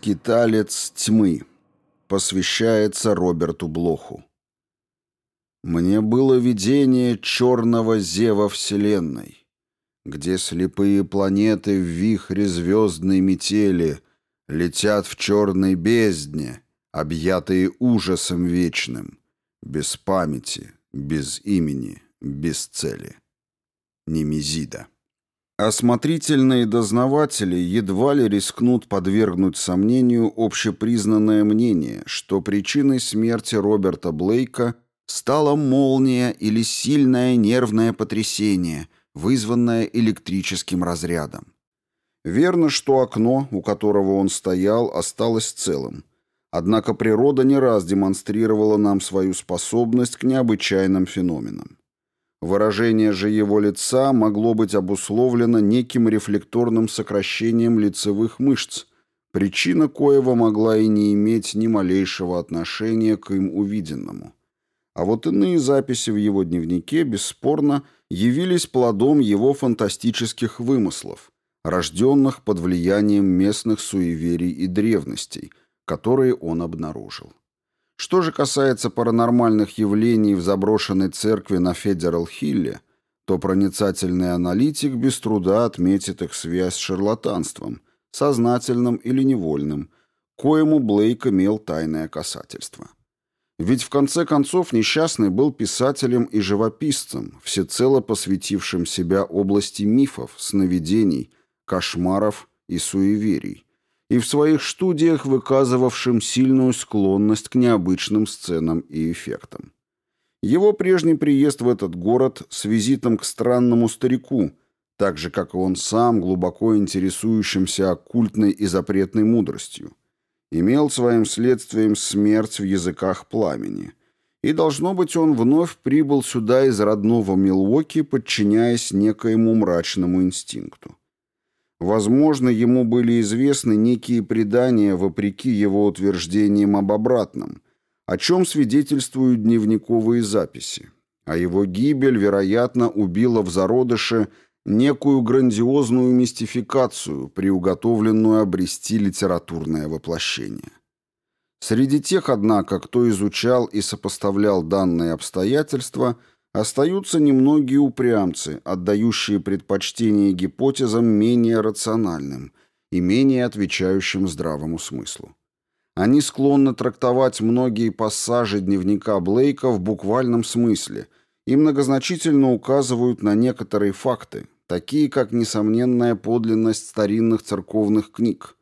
Скиталец тьмы. Посвящается Роберту Блоху. Мне было видение черного зева Вселенной, где слепые планеты в вихре звездной метели летят в черной бездне, объятые ужасом вечным, без памяти, без имени, без цели. Немезида. Осмотрительные дознаватели едва ли рискнут подвергнуть сомнению общепризнанное мнение, что причиной смерти Роберта Блейка стала молния или сильное нервное потрясение, вызванное электрическим разрядом. Верно, что окно, у которого он стоял, осталось целым. Однако природа не раз демонстрировала нам свою способность к необычайным феноменам. Выражение же его лица могло быть обусловлено неким рефлекторным сокращением лицевых мышц, причина коего могла и не иметь ни малейшего отношения к им увиденному. А вот иные записи в его дневнике, бесспорно, явились плодом его фантастических вымыслов, рожденных под влиянием местных суеверий и древностей, которые он обнаружил. Что же касается паранормальных явлений в заброшенной церкви на Федерал-Хилле, то проницательный аналитик без труда отметит их связь с шарлатанством, сознательным или невольным, коему Блейк имел тайное касательство. Ведь в конце концов несчастный был писателем и живописцем, всецело посвятившим себя области мифов, сновидений, кошмаров и суеверий, и в своих студиях выказывавшим сильную склонность к необычным сценам и эффектам. Его прежний приезд в этот город с визитом к странному старику, так же, как и он сам, глубоко интересующимся оккультной и запретной мудростью, имел своим следствием смерть в языках пламени. И, должно быть, он вновь прибыл сюда из родного Милуоки, подчиняясь некоему мрачному инстинкту. Возможно, ему были известны некие предания вопреки его утверждениям об обратном, о чем свидетельствуют дневниковые записи. А его гибель, вероятно, убила в зародыше некую грандиозную мистификацию, приуготовленную обрести литературное воплощение. Среди тех, однако, кто изучал и сопоставлял данные обстоятельства – Остаются немногие упрямцы, отдающие предпочтение гипотезам менее рациональным и менее отвечающим здравому смыслу. Они склонны трактовать многие пассажи дневника Блейка в буквальном смысле и многозначительно указывают на некоторые факты, такие как несомненная подлинность старинных церковных книг,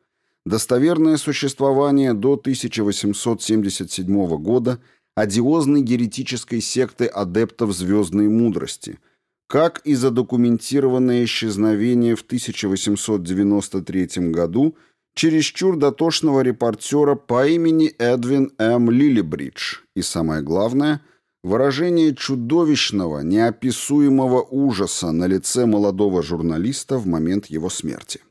достоверное существование до 1877 года – одиозной еретической секты адептов звездной мудрости, как и задокументированное исчезновение в 1893 году чересчур дотошного репортера по имени Эдвин М. Лилибридж и, самое главное, выражение чудовищного, неописуемого ужаса на лице молодого журналиста в момент его смерти.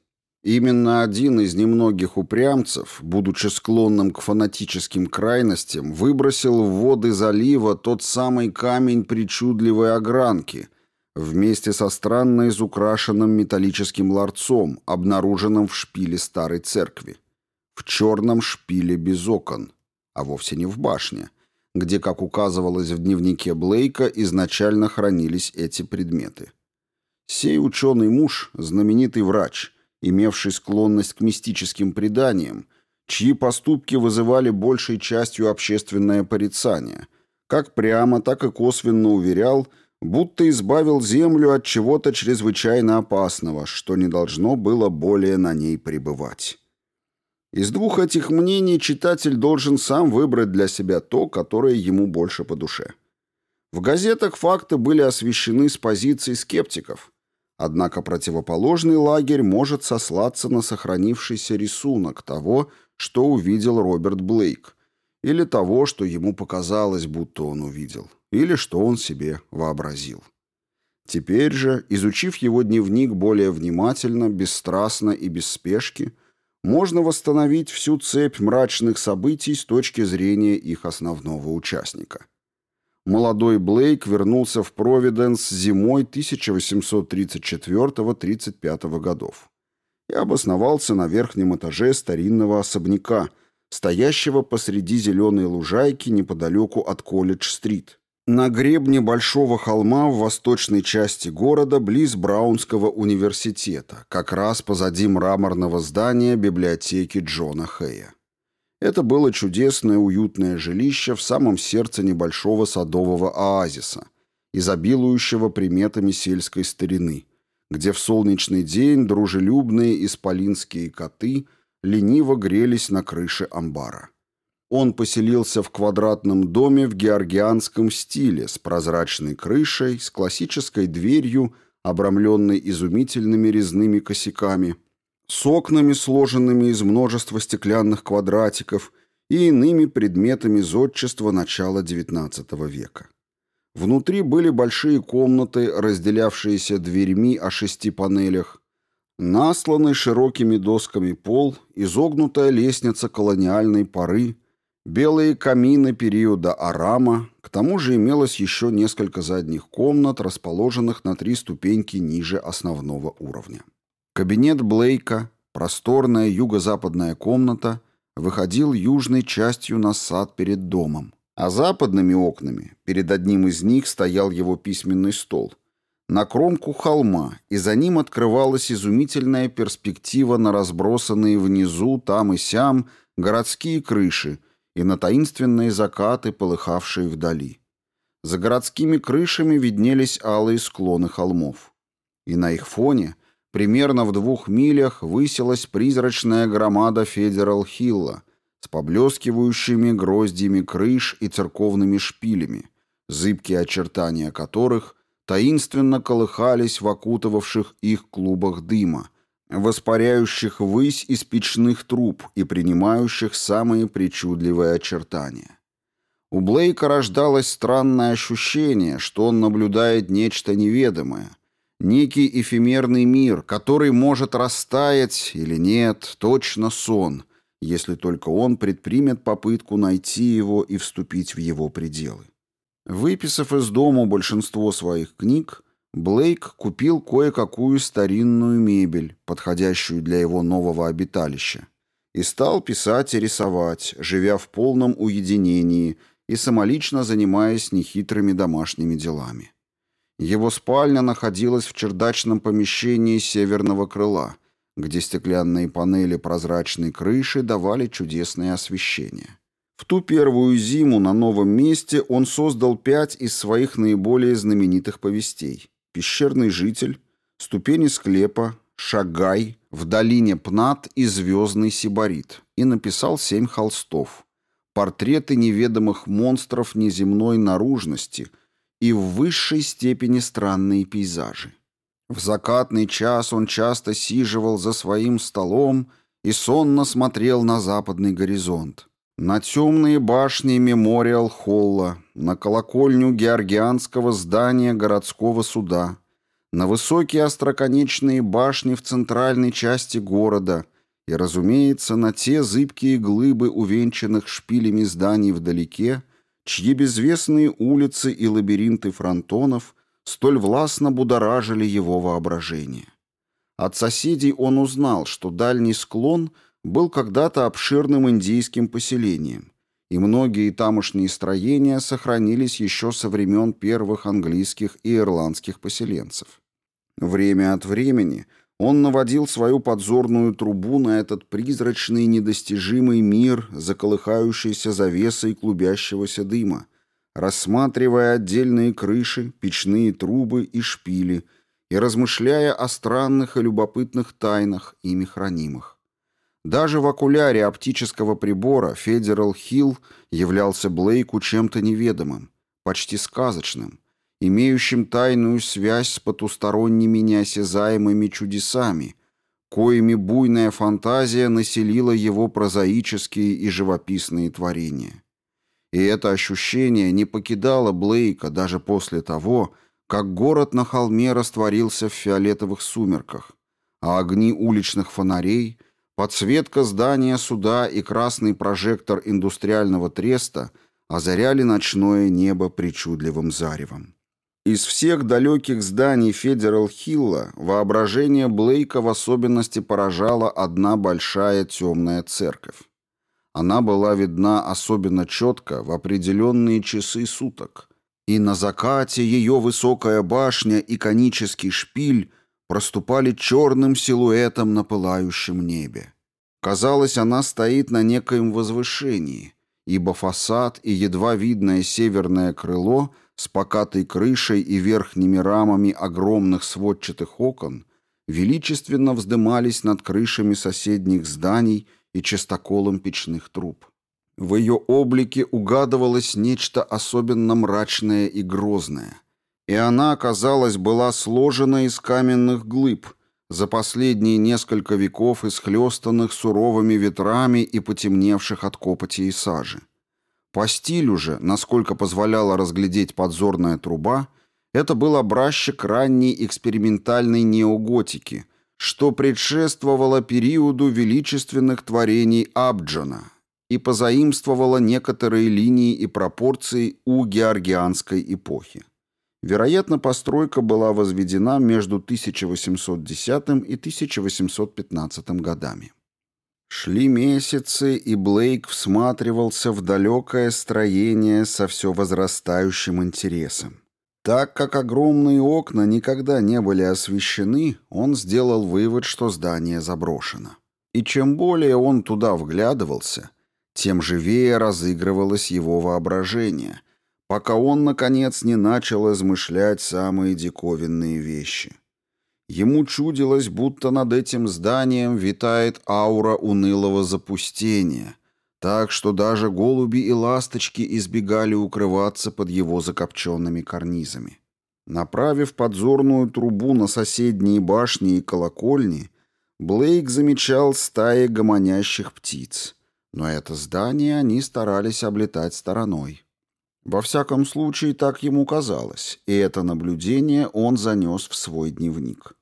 Именно один из немногих упрямцев, будучи склонным к фанатическим крайностям, выбросил в воды залива тот самый камень причудливой огранки вместе со странно изукрашенным металлическим ларцом, обнаруженным в шпиле старой церкви. В черном шпиле без окон, а вовсе не в башне, где, как указывалось в дневнике Блейка, изначально хранились эти предметы. Сей ученый муж, знаменитый врач – имевший склонность к мистическим преданиям, чьи поступки вызывали большей частью общественное порицание, как прямо, так и косвенно уверял, будто избавил Землю от чего-то чрезвычайно опасного, что не должно было более на ней пребывать. Из двух этих мнений читатель должен сам выбрать для себя то, которое ему больше по душе. В газетах факты были освещены с позиции скептиков – Однако противоположный лагерь может сослаться на сохранившийся рисунок того, что увидел Роберт Блейк, или того, что ему показалось, будто он увидел, или что он себе вообразил. Теперь же, изучив его дневник более внимательно, бесстрастно и без спешки, можно восстановить всю цепь мрачных событий с точки зрения их основного участника – молодой Блейк вернулся в Провиденс зимой 1834-35 годов. и обосновался на верхнем этаже старинного особняка, стоящего посреди зеленой лужайки неподалеку от Колледж-стрит. На гребне большого холма в восточной части города, близ Браунского университета, как раз позади мраморного здания библиотеки Джона Хэя. Это было чудесное уютное жилище в самом сердце небольшого садового оазиса, изобилующего приметами сельской старины, где в солнечный день дружелюбные исполинские коты лениво грелись на крыше амбара. Он поселился в квадратном доме в георгианском стиле с прозрачной крышей, с классической дверью, обрамленной изумительными резными косяками, с окнами, сложенными из множества стеклянных квадратиков и иными предметами зодчества начала XIX века. Внутри были большие комнаты, разделявшиеся дверьми о шести панелях, насланный широкими досками пол, изогнутая лестница колониальной поры – Белые камины периода Арама, к тому же имелось еще несколько задних комнат, расположенных на три ступеньки ниже основного уровня. Кабинет Блейка, просторная юго-западная комната, выходил южной частью на сад перед домом, а западными окнами, перед одним из них стоял его письменный стол, на кромку холма, и за ним открывалась изумительная перспектива на разбросанные внизу, там и сям, городские крыши – и на таинственные закаты, полыхавшие вдали. За городскими крышами виднелись алые склоны холмов. И на их фоне, примерно в двух милях, высилась призрачная громада Федерал Хилла с поблескивающими гроздьями крыш и церковными шпилями, зыбкие очертания которых таинственно колыхались в окутывавших их клубах дыма, воспаряющих ввысь из печных труб и принимающих самые причудливые очертания. У Блейка рождалось странное ощущение, что он наблюдает нечто неведомое, некий эфемерный мир, который может растаять или нет, точно сон, если только он предпримет попытку найти его и вступить в его пределы. Выписав из дому большинство своих книг, Блейк купил кое-какую старинную мебель, подходящую для его нового обиталища, и стал писать и рисовать, живя в полном уединении и самолично занимаясь нехитрыми домашними делами. Его спальня находилась в чердачном помещении северного крыла, где стеклянные панели прозрачной крыши давали чудесное освещение. В ту первую зиму на новом месте он создал пять из своих наиболее знаменитых повестей. Пещерный житель, ступени склепа, шагай, в долине Пнат и звездный сибарит, и написал семь холстов, портреты неведомых монстров неземной наружности и в высшей степени странные пейзажи. В закатный час он часто сиживал за своим столом и сонно смотрел на западный горизонт. На темные башни Мемориал-холла, на колокольню георгианского здания городского суда, на высокие остроконечные башни в центральной части города и, разумеется, на те зыбкие глыбы увенчанных шпилями зданий вдалеке, чьи безвестные улицы и лабиринты фронтонов столь властно будоражили его воображение. От соседей он узнал, что дальний склон — был когда-то обширным индийским поселением, и многие тамошние строения сохранились еще со времен первых английских и ирландских поселенцев. Время от времени он наводил свою подзорную трубу на этот призрачный недостижимый мир, заколыхающийся завесой клубящегося дыма, рассматривая отдельные крыши, печные трубы и шпили и размышляя о странных и любопытных тайнах, ими хранимых. Даже в окуляре оптического прибора Федерал Хилл являлся Блейку чем-то неведомым, почти сказочным, имеющим тайную связь с потусторонними неосязаемыми чудесами, коими буйная фантазия населила его прозаические и живописные творения. И это ощущение не покидало Блейка даже после того, как город на холме растворился в фиолетовых сумерках, а огни уличных фонарей — Подсветка здания суда и красный прожектор индустриального треста озаряли ночное небо причудливым заревом. Из всех далеких зданий Федерал-Хилла воображение Блейка в особенности поражала одна большая темная церковь. Она была видна особенно четко в определенные часы суток, и на закате ее высокая башня и конический шпиль проступали черным силуэтом на пылающем небе. Казалось, она стоит на некоем возвышении, ибо фасад и едва видное северное крыло с покатой крышей и верхними рамами огромных сводчатых окон величественно вздымались над крышами соседних зданий и частоколом печных труб. В ее облике угадывалось нечто особенно мрачное и грозное, и она, казалось, была сложена из каменных глыб, за последние несколько веков исхлестанных суровыми ветрами и потемневших от копоти и сажи. По стилю же, насколько позволяла разглядеть подзорная труба, это был образчик ранней экспериментальной неоготики, что предшествовало периоду величественных творений Абджана и позаимствовало некоторые линии и пропорции у георгианской эпохи. Вероятно, постройка была возведена между 1810 и 1815 годами. Шли месяцы, и Блейк всматривался в далекое строение со все возрастающим интересом. Так как огромные окна никогда не были освещены, он сделал вывод, что здание заброшено. И чем более он туда вглядывался, тем живее разыгрывалось его воображение – пока он, наконец, не начал измышлять самые диковинные вещи. Ему чудилось, будто над этим зданием витает аура унылого запустения, так что даже голуби и ласточки избегали укрываться под его закопченными карнизами. Направив подзорную трубу на соседние башни и колокольни, Блейк замечал стаи гомонящих птиц, но это здание они старались облетать стороной. Во всяком случае, так ему казалось, и это наблюдение он занес в свой дневник.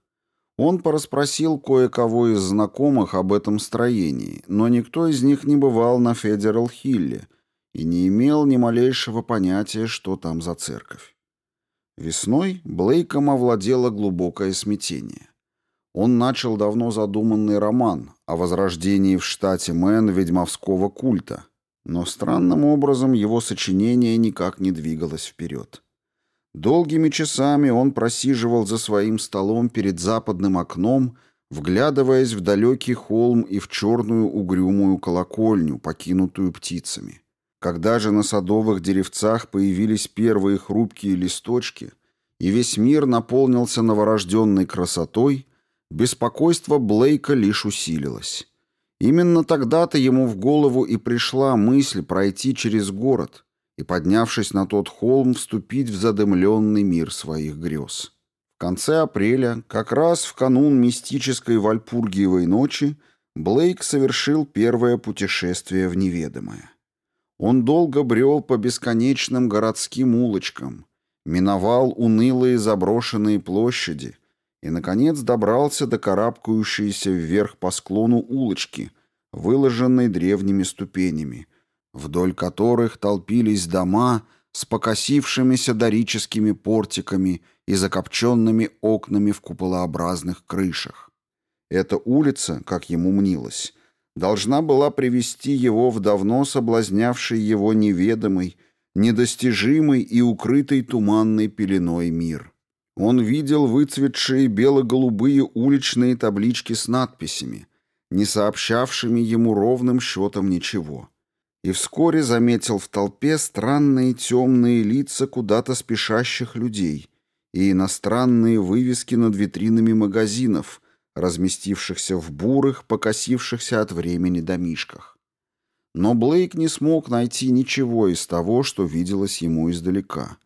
Он порасспросил кое-кого из знакомых об этом строении, но никто из них не бывал на Федерал-Хилле и не имел ни малейшего понятия, что там за церковь. Весной Блейком овладело глубокое смятение. Он начал давно задуманный роман о возрождении в штате Мэн ведьмовского культа – но странным образом его сочинение никак не двигалось вперед. Долгими часами он просиживал за своим столом перед западным окном, вглядываясь в далекий холм и в черную угрюмую колокольню, покинутую птицами. Когда же на садовых деревцах появились первые хрупкие листочки, и весь мир наполнился новорожденной красотой, беспокойство Блейка лишь усилилось. Именно тогда-то ему в голову и пришла мысль пройти через город и, поднявшись на тот холм, вступить в задымленный мир своих грез. В конце апреля, как раз в канун мистической Вальпургиевой ночи, Блейк совершил первое путешествие в неведомое. Он долго брел по бесконечным городским улочкам, миновал унылые заброшенные площади — и, наконец, добрался до карабкающейся вверх по склону улочки, выложенной древними ступенями, вдоль которых толпились дома с покосившимися дорическими портиками и закопченными окнами в куполообразных крышах. Эта улица, как ему мнилось, должна была привести его в давно соблазнявший его неведомый, недостижимый и укрытый туманной пеленой мир. Он видел выцветшие бело-голубые уличные таблички с надписями, не сообщавшими ему ровным счетом ничего. И вскоре заметил в толпе странные темные лица куда-то спешащих людей и иностранные вывески над витринами магазинов, разместившихся в бурых, покосившихся от времени домишках. Но Блейк не смог найти ничего из того, что виделось ему издалека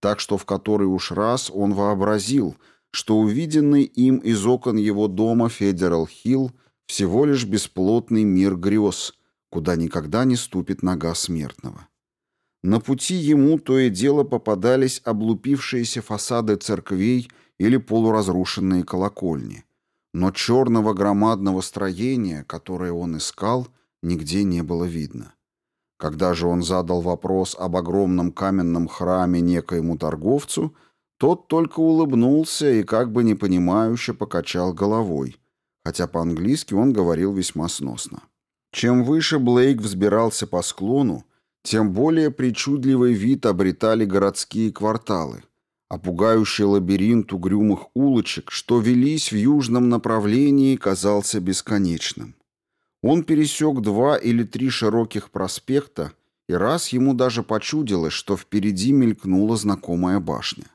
так что в который уж раз он вообразил, что увиденный им из окон его дома Федерал Хилл всего лишь бесплотный мир грез, куда никогда не ступит нога смертного. На пути ему то и дело попадались облупившиеся фасады церквей или полуразрушенные колокольни, но черного громадного строения, которое он искал, нигде не было видно. Когда же он задал вопрос об огромном каменном храме некоему торговцу, Тот только улыбнулся и как бы непонимающе покачал головой, хотя по-английски он говорил весьма сносно. Чем выше Блейк взбирался по склону, тем более причудливый вид обретали городские кварталы, а пугающий лабиринт угрюмых улочек, что велись в южном направлении, казался бесконечным. Он пересек два или три широких проспекта, и раз ему даже почудилось, что впереди мелькнула знакомая башня.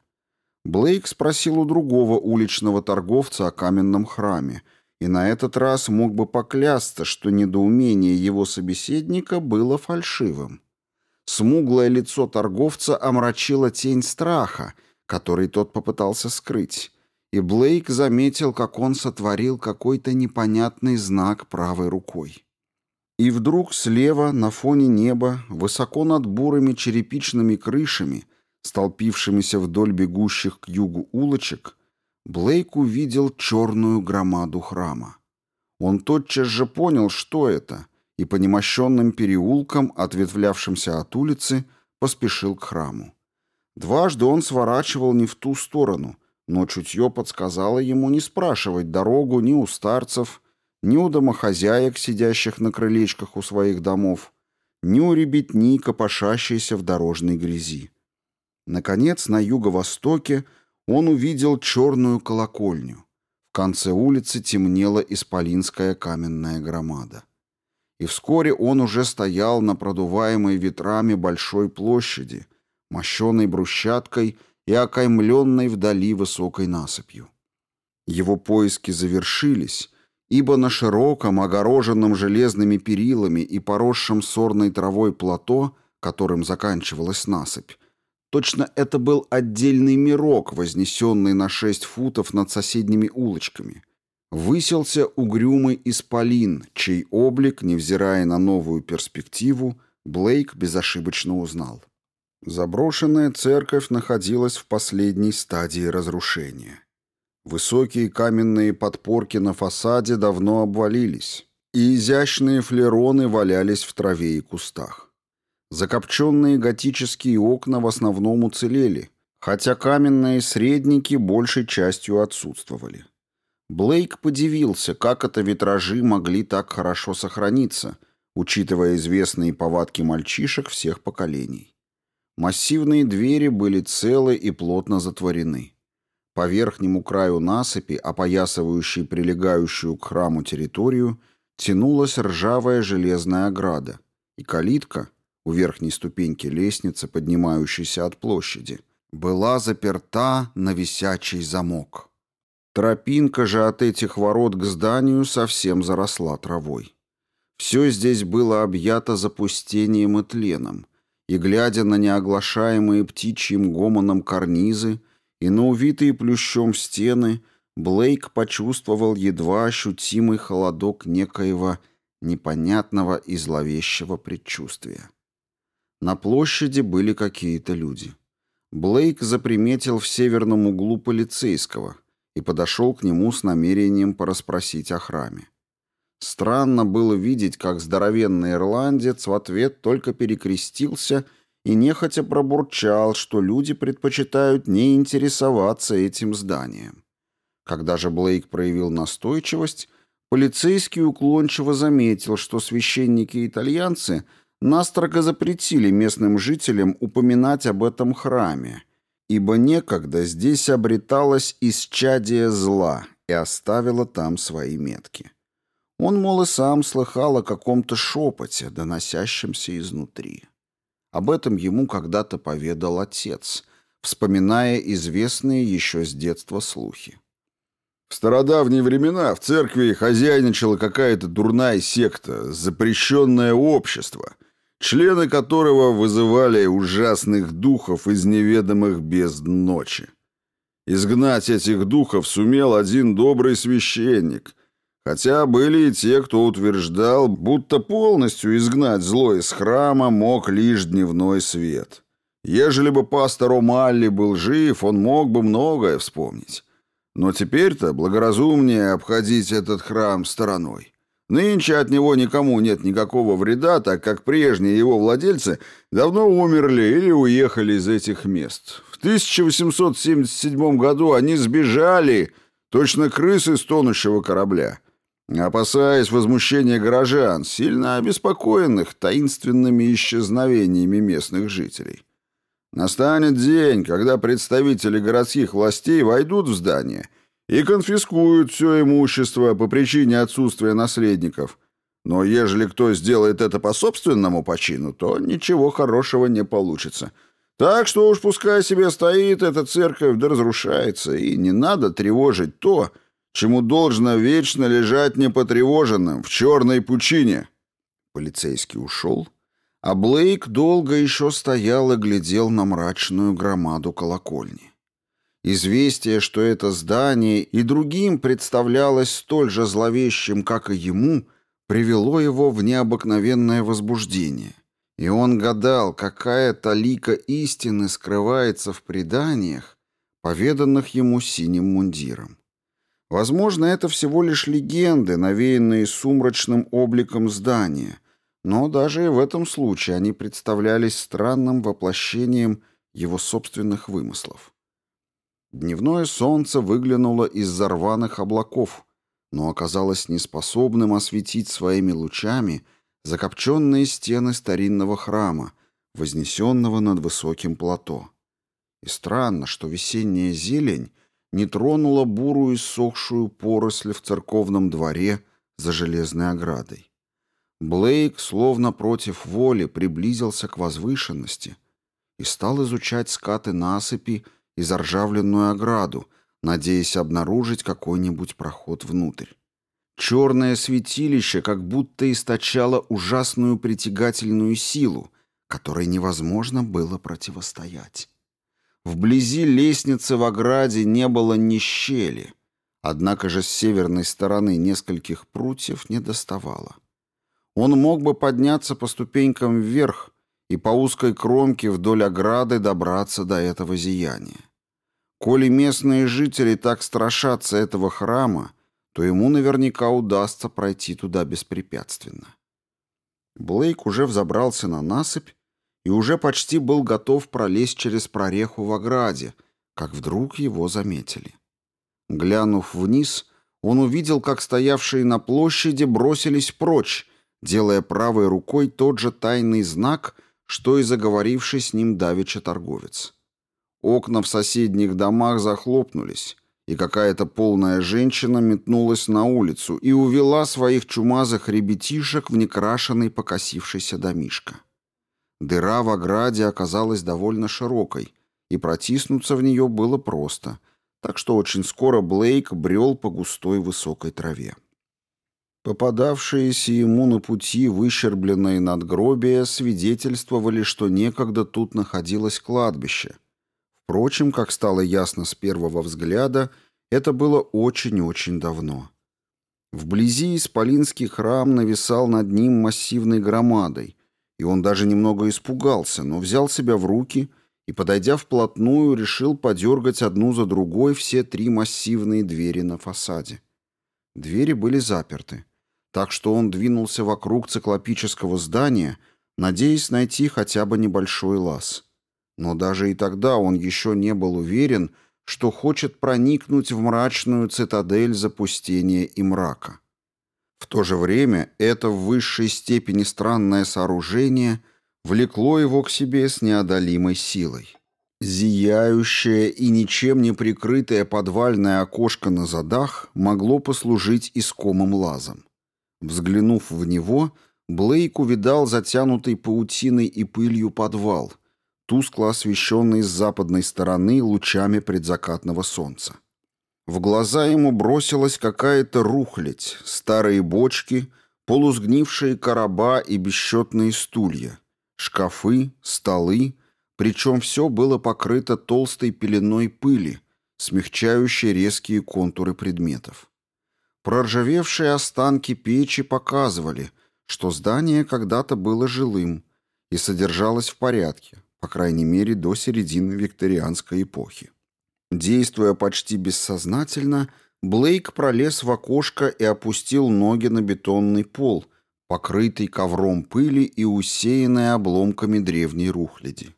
Блейк спросил у другого уличного торговца о каменном храме, и на этот раз мог бы поклясться, что недоумение его собеседника было фальшивым. Смуглое лицо торговца омрачила тень страха, который тот попытался скрыть, и Блейк заметил, как он сотворил какой-то непонятный знак правой рукой. И вдруг слева, на фоне неба, высоко над бурыми черепичными крышами, столпившимися вдоль бегущих к югу улочек, Блейк увидел черную громаду храма. Он тотчас же понял, что это, и по немощенным переулкам, ответвлявшимся от улицы, поспешил к храму. Дважды он сворачивал не в ту сторону, но чутье подсказало ему не спрашивать дорогу ни у старцев, ни у домохозяек, сидящих на крылечках у своих домов, ни у ребятни, копошащейся в дорожной грязи. Наконец, на юго-востоке он увидел черную колокольню. В конце улицы темнела исполинская каменная громада. И вскоре он уже стоял на продуваемой ветрами большой площади, мощенной брусчаткой и окаймленной вдали высокой насыпью. Его поиски завершились, ибо на широком, огороженном железными перилами и поросшем сорной травой плато, которым заканчивалась насыпь, точно это был отдельный мирок, вознесенный на шесть футов над соседними улочками, высился угрюмый исполин, чей облик, невзирая на новую перспективу, Блейк безошибочно узнал. Заброшенная церковь находилась в последней стадии разрушения. Высокие каменные подпорки на фасаде давно обвалились, и изящные флероны валялись в траве и кустах. Закопченные готические окна в основном уцелели, хотя каменные средники большей частью отсутствовали. Блейк подивился, как это витражи могли так хорошо сохраниться, учитывая известные повадки мальчишек всех поколений. Массивные двери были целы и плотно затворены. По верхнему краю насыпи, опоясывающей прилегающую к храму территорию, тянулась ржавая железная ограда, и калитка, у верхней ступеньки лестницы, поднимающейся от площади, была заперта на висячий замок. Тропинка же от этих ворот к зданию совсем заросла травой. Все здесь было объято запустением и тленом, и, глядя на неоглашаемые птичьим гомоном карнизы и на увитые плющом стены, Блейк почувствовал едва ощутимый холодок некоего непонятного и зловещего предчувствия. На площади были какие-то люди. Блейк заприметил в северном углу полицейского и подошел к нему с намерением порасспросить о храме. Странно было видеть, как здоровенный ирландец в ответ только перекрестился и нехотя пробурчал, что люди предпочитают не интересоваться этим зданием. Когда же Блейк проявил настойчивость, полицейский уклончиво заметил, что священники-итальянцы настрого запретили местным жителям упоминать об этом храме, ибо некогда здесь обреталось исчадие зла и оставило там свои метки. Он, мол, и сам слыхал о каком-то шепоте, доносящемся изнутри. Об этом ему когда-то поведал отец, вспоминая известные еще с детства слухи. В стародавние времена в церкви хозяйничала какая-то дурная секта, запрещенное общество, члены которого вызывали ужасных духов из неведомых бездн ночи. Изгнать этих духов сумел один добрый священник — Хотя были и те, кто утверждал, будто полностью изгнать зло из храма мог лишь дневной свет. Ежели бы пастор Омалли был жив, он мог бы многое вспомнить. Но теперь-то благоразумнее обходить этот храм стороной. Нынче от него никому нет никакого вреда, так как прежние его владельцы давно умерли или уехали из этих мест. В В 1877 году они сбежали, точно крысы с тонущего корабля, опасаясь возмущения горожан, сильно обеспокоенных таинственными исчезновениями местных жителей. Настанет день, когда представители городских властей войдут в здание и конфискуют все имущество по причине отсутствия наследников. Но ежели кто сделает это по собственному почину, то ничего хорошего не получится. Так что уж пускай себе стоит эта церковь да разрушается, и не надо тревожить то, чему должно вечно лежать непотревоженным в черной пучине. Полицейский ушел, а Блейк долго еще стоял и глядел на мрачную громаду колокольни. Известие, что это здание и другим представлялось столь же зловещим, как и ему, привело его в необыкновенное возбуждение. И он гадал, какая талика истины скрывается в преданиях, поведанных ему синим мундиром. Возможно, это всего лишь легенды, навеянные сумрачным обликом здания, но даже и в этом случае они представлялись странным воплощением его собственных вымыслов. Дневное солнце выглянуло из-за рваных облаков, но оказалось неспособным осветить своими лучами закопченные стены старинного храма, вознесенного над высоким плато. И странно, что весенняя зелень не тронула бурую иссохшую поросль в церковном дворе за железной оградой. Блейк, словно против воли, приблизился к возвышенности и стал изучать скаты насыпи и заржавленную ограду, надеясь обнаружить какой-нибудь проход внутрь. Черное святилище как будто источало ужасную притягательную силу, которой невозможно было противостоять. Вблизи лестницы в ограде не было ни щели, однако же с северной стороны нескольких прутьев не доставало. Он мог бы подняться по ступенькам вверх, и по узкой кромке вдоль ограды добраться до этого зияния. Коли местные жители так страшатся этого храма, то ему наверняка удастся пройти туда беспрепятственно. Блейк уже взобрался на насыпь и уже почти был готов пролезть через прореху в ограде, как вдруг его заметили. Глянув вниз, он увидел, как стоявшие на площади бросились прочь, делая правой рукой тот же тайный знак, что и заговоривший с ним давеча торговец. Окна в соседних домах захлопнулись, и какая-то полная женщина метнулась на улицу и увела своих чумазых ребятишек в некрашенный покосившийся домишко. Дыра в ограде оказалась довольно широкой, и протиснуться в нее было просто, так что очень скоро Блейк брел по густой высокой траве. Попадавшиеся ему на пути выщербленные надгробия свидетельствовали, что некогда тут находилось кладбище. Впрочем, как стало ясно с первого взгляда, это было очень-очень давно. Вблизи Исполинский храм нависал над ним массивной громадой, и он даже немного испугался, но взял себя в руки и, подойдя вплотную, решил подергать одну за другой все три массивные двери на фасаде. Двери были заперты так что он двинулся вокруг циклопического здания, надеясь найти хотя бы небольшой лаз. Но даже и тогда он еще не был уверен, что хочет проникнуть в мрачную цитадель запустения и мрака. В то же время это в высшей степени странное сооружение влекло его к себе с неодолимой силой. Зияющее и ничем не прикрытое подвальное окошко на задах могло послужить искомым лазом. Взглянув в него, Блейк увидал затянутый паутиной и пылью подвал, тускло освещенный с западной стороны лучами предзакатного солнца. В глаза ему бросилась какая-то рухлядь, старые бочки, полусгнившие короба и бесчетные стулья, шкафы, столы, причем все было покрыто толстой пеленой пыли, смягчающей резкие контуры предметов. Проржавевшие останки печи показывали, что здание когда-то было жилым и содержалось в порядке, по крайней мере до середины викторианской эпохи. Действуя почти бессознательно, Блейк пролез в окошко и опустил ноги на бетонный пол, покрытый ковром пыли и усеянный обломками древней рухляди.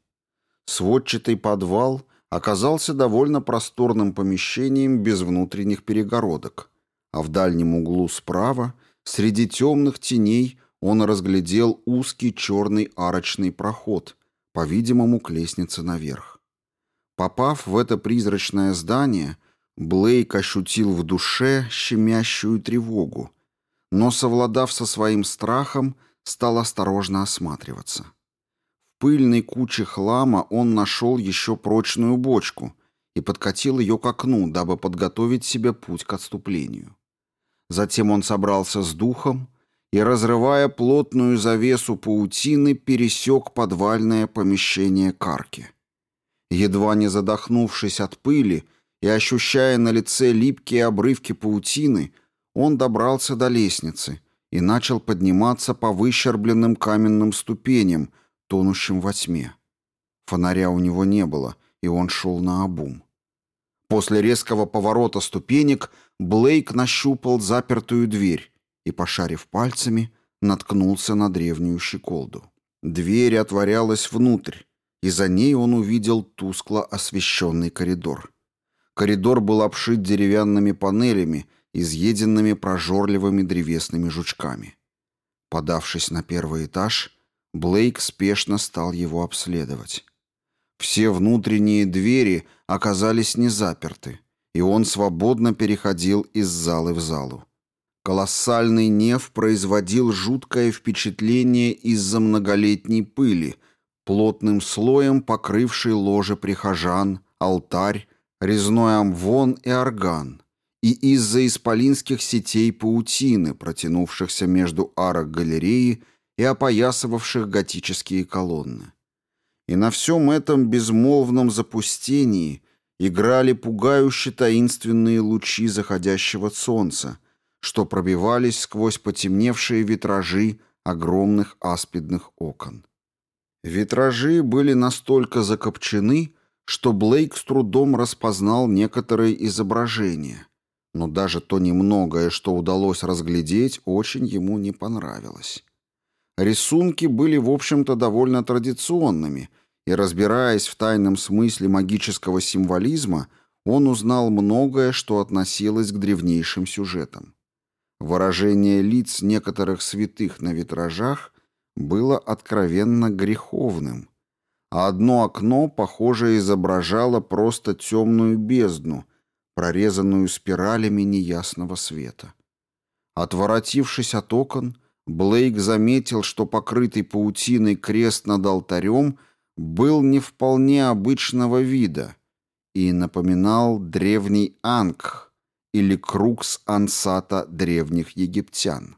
Сводчатый подвал оказался довольно просторным помещением без внутренних перегородок, а в дальнем углу справа, среди темных теней, он разглядел узкий черный арочный проход, по-видимому, к лестнице наверх. Попав в это призрачное здание, Блейк ощутил в душе щемящую тревогу, но, совладав со своим страхом, стал осторожно осматриваться. В пыльной куче хлама он нашел еще прочную бочку и подкатил ее к окну, дабы подготовить себе путь к отступлению. Затем он собрался с духом и, разрывая плотную завесу паутины, пересек подвальное помещение карки. Едва не задохнувшись от пыли и ощущая на лице липкие обрывки паутины, он добрался до лестницы и начал подниматься по выщербленным каменным ступеням, тонущим во тьме. Фонаря у него не было, и он шел на обум. После резкого поворота ступенек Блейк нащупал запертую дверь и, пошарив пальцами, наткнулся на древнюю щеколду. Дверь отворялась внутрь, и за ней он увидел тускло освещенный коридор. Коридор был обшит деревянными панелями, изъеденными прожорливыми древесными жучками. Подавшись на первый этаж, Блейк спешно стал его обследовать. Все внутренние двери оказались не заперты, и он свободно переходил из залы в залу. Колоссальный неф производил жуткое впечатление из-за многолетней пыли, плотным слоем покрывшей ложе прихожан, алтарь, резной амвон и орган, и из-за исполинских сетей паутины, протянувшихся между арок галереи и опоясывавших готические колонны. И на всем этом безмолвном запустении играли пугающе таинственные лучи заходящего солнца, что пробивались сквозь потемневшие витражи огромных аспидных окон. Витражи были настолько закопчены, что Блейк с трудом распознал некоторые изображения, но даже то немногое, что удалось разглядеть, очень ему не понравилось. Рисунки были, в общем-то, довольно традиционными, и, разбираясь в тайном смысле магического символизма, он узнал многое, что относилось к древнейшим сюжетам. Выражение лиц некоторых святых на витражах было откровенно греховным, а одно окно, похоже, изображало просто темную бездну, прорезанную спиралями неясного света. Отворотившись от окон, Блейк заметил, что покрытый паутиной крест над алтарем был не вполне обычного вида и напоминал древний ангх или крукс ансата древних египтян.